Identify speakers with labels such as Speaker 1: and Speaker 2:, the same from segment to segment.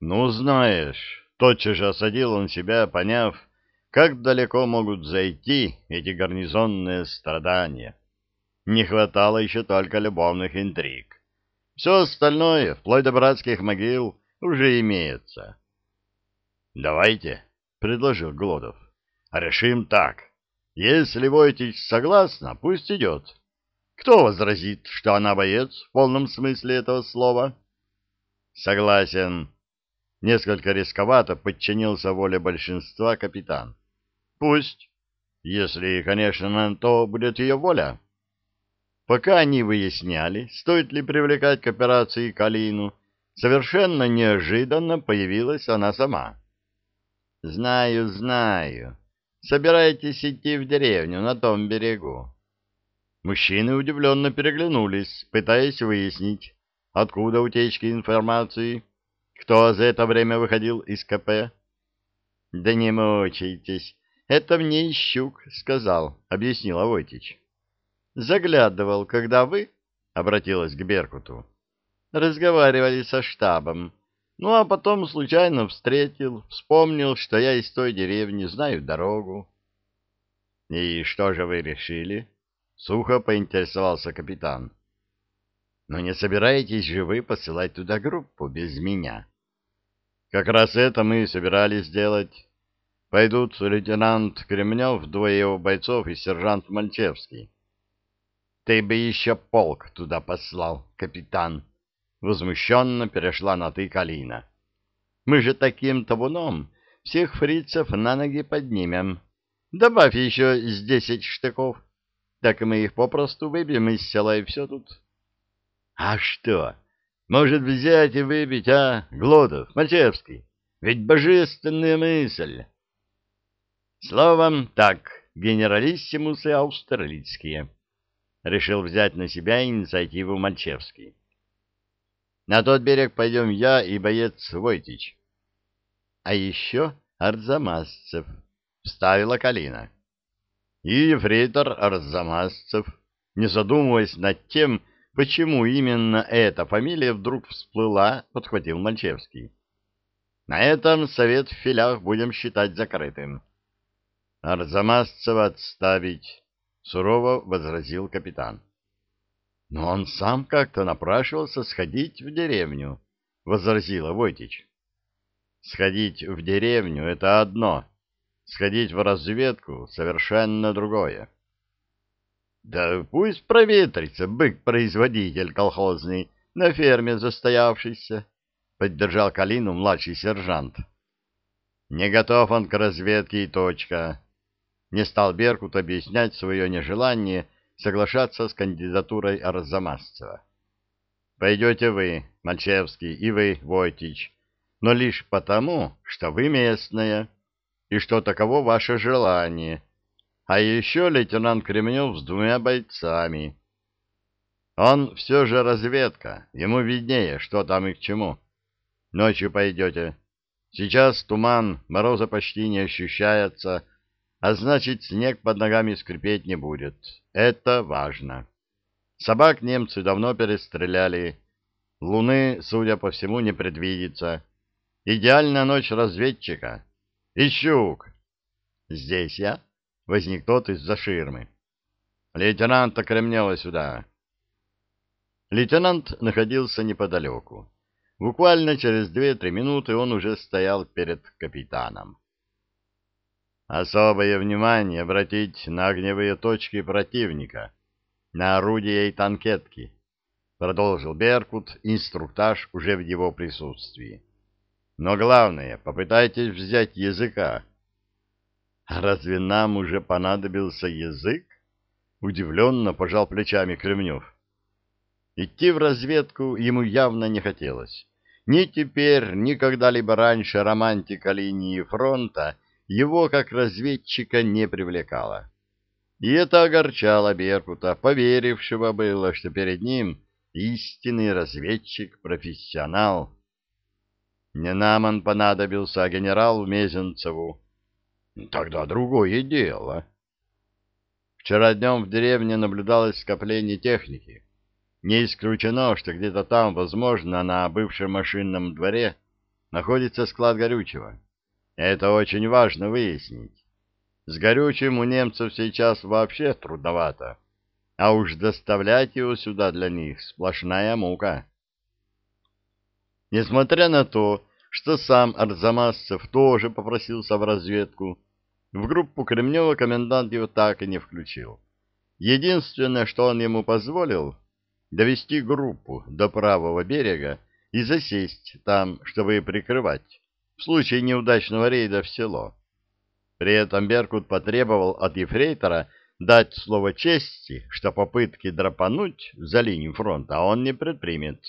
Speaker 1: Ну, знаешь, тотчас же осадил он себя, поняв, как далеко могут зайти эти гарнизонные страдания. Не хватало еще только любовных интриг. Все остальное, вплоть до братских могил, уже имеется. — Давайте, — предложил Глодов, — решим так. Если Войтич согласна, пусть идет. Кто возразит, что она боец в полном смысле этого слова? — Согласен. Несколько рисковато подчинился воле большинства капитан. — Пусть, если, конечно, на то будет ее воля. Пока они выясняли, стоит ли привлекать к операции Калину, совершенно неожиданно появилась она сама. — Знаю, знаю. Собираетесь идти в деревню на том берегу. Мужчины удивленно переглянулись, пытаясь выяснить, откуда утечки информации, кто за это время выходил из КП. — Да не мучайтесь, это мне Ищук сказал, — объяснил Авойтич заглядывал, когда вы, — обратилась к Беркуту, — разговаривали со штабом. Ну, а потом случайно встретил, вспомнил, что я из той деревни, знаю дорогу. — И что же вы решили? — сухо поинтересовался капитан. — Но не собираетесь же вы посылать туда группу без меня? — Как раз это мы и собирались сделать. Пойдут лейтенант Кремнев, двое его бойцов и сержант Мальчевский. Ты бы еще полк туда послал, капитан. Возмущенно перешла на ты Калина. Мы же таким табуном всех фрицев на ноги поднимем. Добавь еще с десять штыков. Так мы их попросту выбьем из села, и все тут. А что? Может взять и выбить, а, Глодов, Мальчевский? Ведь божественная мысль. Словом, так, генералиссимусы австралийские решил взять на себя инициативу Мальчевский. На тот берег пойдем я и боец Войтич. А еще Арзамасцев, — вставила Калина. И ефрейтор Арзамасцев, не задумываясь над тем, почему именно эта фамилия вдруг всплыла, подхватил Мальчевский. На этом совет в филях будем считать закрытым. Арзамасцева отставить, сурово возразил капитан. Но он сам как-то напрашивался сходить в деревню, возразила Войтич. Сходить в деревню — это одно, сходить в разведку — совершенно другое. Да пусть проветрится бык-производитель колхозный, на ферме застоявшийся, — поддержал Калину младший сержант. Не готов он к разведке и точка. Не стал Беркут объяснять свое нежелание соглашаться с кандидатурой Арзамасцева. «Пойдете вы, Мальчевский, и вы, Войтич, но лишь потому, что вы местная, и что таково ваше желание, а еще лейтенант Кремнев с двумя бойцами. Он все же разведка, ему виднее, что там и к чему. Ночью пойдете. Сейчас туман, мороза почти не ощущается, — а значит, снег под ногами скрипеть не будет. Это важно. Собак немцы давно перестреляли. Луны, судя по всему, не предвидится. Идеальная ночь разведчика. Ищук. Здесь я? Возник тот из-за ширмы. Лейтенанта Кремнева сюда. Лейтенант находился неподалеку. Буквально через две-три минуты он уже стоял перед капитаном. Особое внимание обратить на огневые точки противника, на орудия и танкетки, продолжил Беркут инструктаж уже в его присутствии. Но главное, попытайтесь взять языка. А разве нам уже понадобился язык? Удивленно пожал плечами Кремнев. Идти в разведку ему явно не хотелось. Ни теперь, ни когда-либо раньше романтика линии фронта — его как разведчика не привлекало. И это огорчало Беркута, поверившего было, что перед ним истинный разведчик-профессионал. Не нам он понадобился, а генералу Мезенцеву. Тогда другое дело. Вчера днем в деревне наблюдалось скопление техники. Не исключено, что где-то там, возможно, на бывшем машинном дворе, находится склад горючего. Это очень важно выяснить. С горючим у немцев сейчас вообще трудновато, а уж доставлять его сюда для них сплошная мука. Несмотря на то, что сам Арзамасцев тоже попросился в разведку, в группу Кремнева комендант его так и не включил. Единственное, что он ему позволил, довести группу до правого берега и засесть там, чтобы прикрывать, в случае неудачного рейда в село. При этом Беркут потребовал от ефрейтора дать слово чести, что попытки драпануть за линию фронта он не предпримет.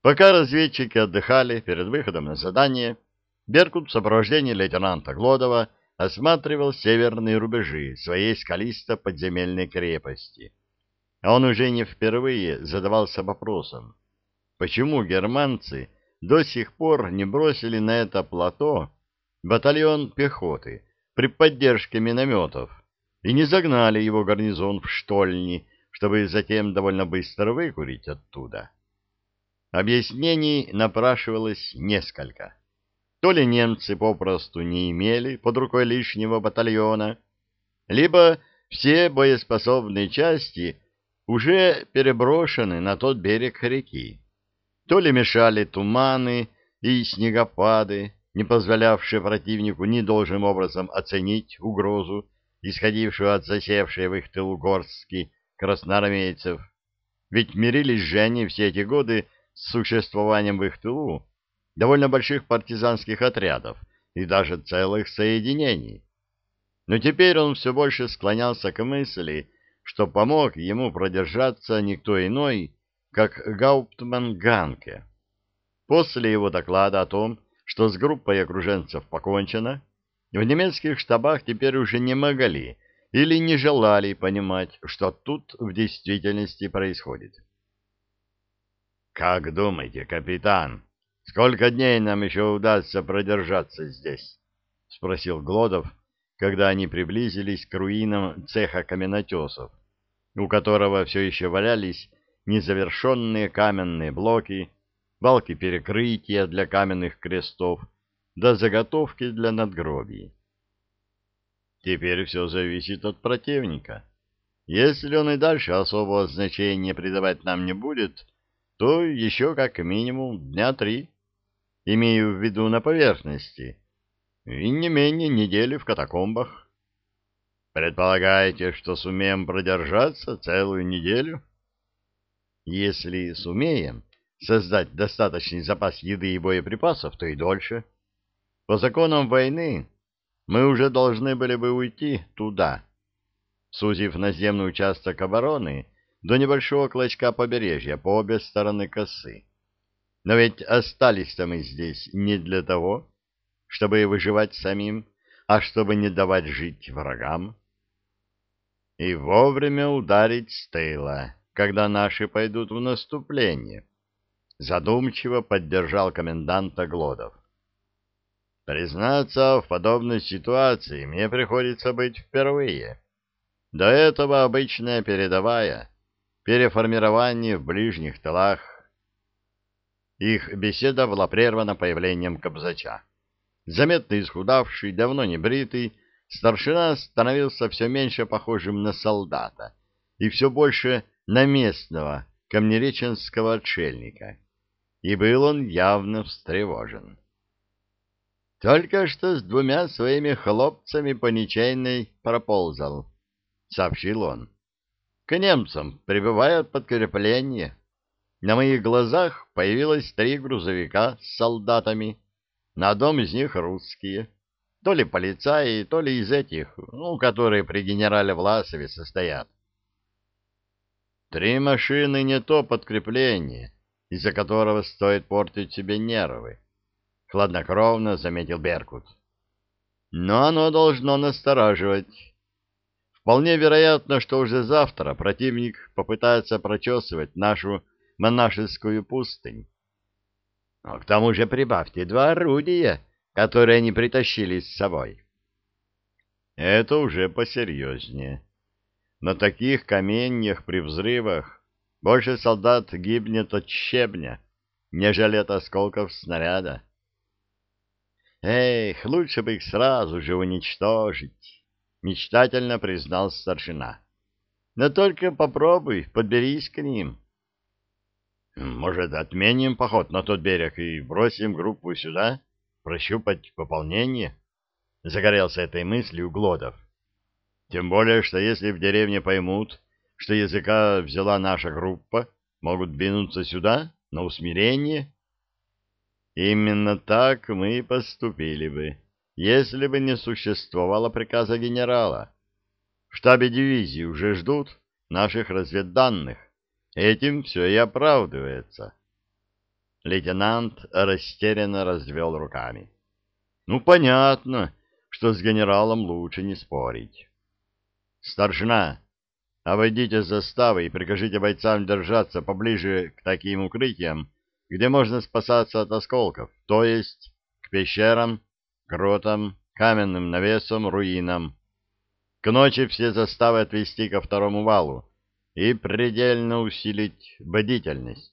Speaker 1: Пока разведчики отдыхали перед выходом на задание, Беркут в сопровождении лейтенанта Глодова осматривал северные рубежи своей скалисто-подземельной крепости. А он уже не впервые задавался вопросом, почему германцы до сих пор не бросили на это плато батальон пехоты при поддержке минометов и не загнали его гарнизон в штольни, чтобы затем довольно быстро выкурить оттуда. Объяснений напрашивалось несколько. То ли немцы попросту не имели под рукой лишнего батальона, либо все боеспособные части уже переброшены на тот берег реки. То ли мешали туманы и снегопады, не позволявшие противнику ни должным образом оценить угрозу, исходившую от засевшей в их тылу горстки красноармейцев. Ведь мирились же они все эти годы с существованием в их тылу довольно больших партизанских отрядов и даже целых соединений. Но теперь он все больше склонялся к мысли, что помог ему продержаться никто иной, как Гауптман Ганке. После его доклада о том, что с группой окруженцев покончено, в немецких штабах теперь уже не могли или не желали понимать, что тут в действительности происходит. «Как думаете, капитан, сколько дней нам еще удастся продержаться здесь?» — спросил Глодов, когда они приблизились к руинам цеха каменотесов, у которого все еще валялись незавершенные каменные блоки, балки перекрытия для каменных крестов, да заготовки для надгробий. Теперь все зависит от противника. Если он и дальше особого значения придавать нам не будет, то еще как минимум дня три, имею в виду на поверхности, и не менее недели в катакомбах. Предполагаете, что сумеем продержаться целую неделю? Если сумеем создать достаточный запас еды и боеприпасов, то и дольше. По законам войны мы уже должны были бы уйти туда. Сузив наземный участок обороны, до небольшого клочка побережья по обе стороны косы. Но ведь остались-то мы здесь не для того, чтобы выживать самим, а чтобы не давать жить врагам. И вовремя ударить с тыла, когда наши пойдут в наступление. Задумчиво поддержал коменданта Глодов. Признаться, в подобной ситуации мне приходится быть впервые. До этого обычная передовая — переформирование в ближних тылах. Их беседа была прервана появлением Кобзача. Заметно исхудавший, давно не бритый, старшина становился все меньше похожим на солдата и все больше на местного камнереченского отшельника. И был он явно встревожен. «Только что с двумя своими хлопцами по ничейной проползал», — сообщил он. К немцам прибывает подкрепление. На моих глазах появилось три грузовика с солдатами. На одном из них русские. То ли полицаи, то ли из этих, ну, которые при генерале Власове состоят. Три машины не то подкрепление, из-за которого стоит портить себе нервы. Хладнокровно заметил Беркут. Но оно должно настораживать. Вполне вероятно, что уже завтра противник попытается прочесывать нашу монашескую пустынь. Но к тому же прибавьте два орудия, которые они притащили с собой. Это уже посерьезнее. На таких каменьях при взрывах больше солдат гибнет от щебня, нежели от осколков снаряда. Эх, лучше бы их сразу же уничтожить, мечтательно признал старшина. Но только попробуй, подберись к ним. Может, отменим поход на тот берег и бросим группу сюда, прощупать пополнение? Загорелся этой мыслью Глодов. Тем более, что если в деревне поймут, что языка взяла наша группа, могут двинуться сюда, на усмирение. Именно так мы и поступили бы, если бы не существовало приказа генерала. В штабе дивизии уже ждут наших разведданных. Этим все и оправдывается. Лейтенант растерянно развел руками. Ну, понятно, что с генералом лучше не спорить. Старшина, обойдите заставы и прикажите бойцам держаться поближе к таким укрытиям, где можно спасаться от осколков, то есть к пещерам, гротам, каменным навесам, руинам. К ночи все заставы отвести ко второму валу и предельно усилить бдительность.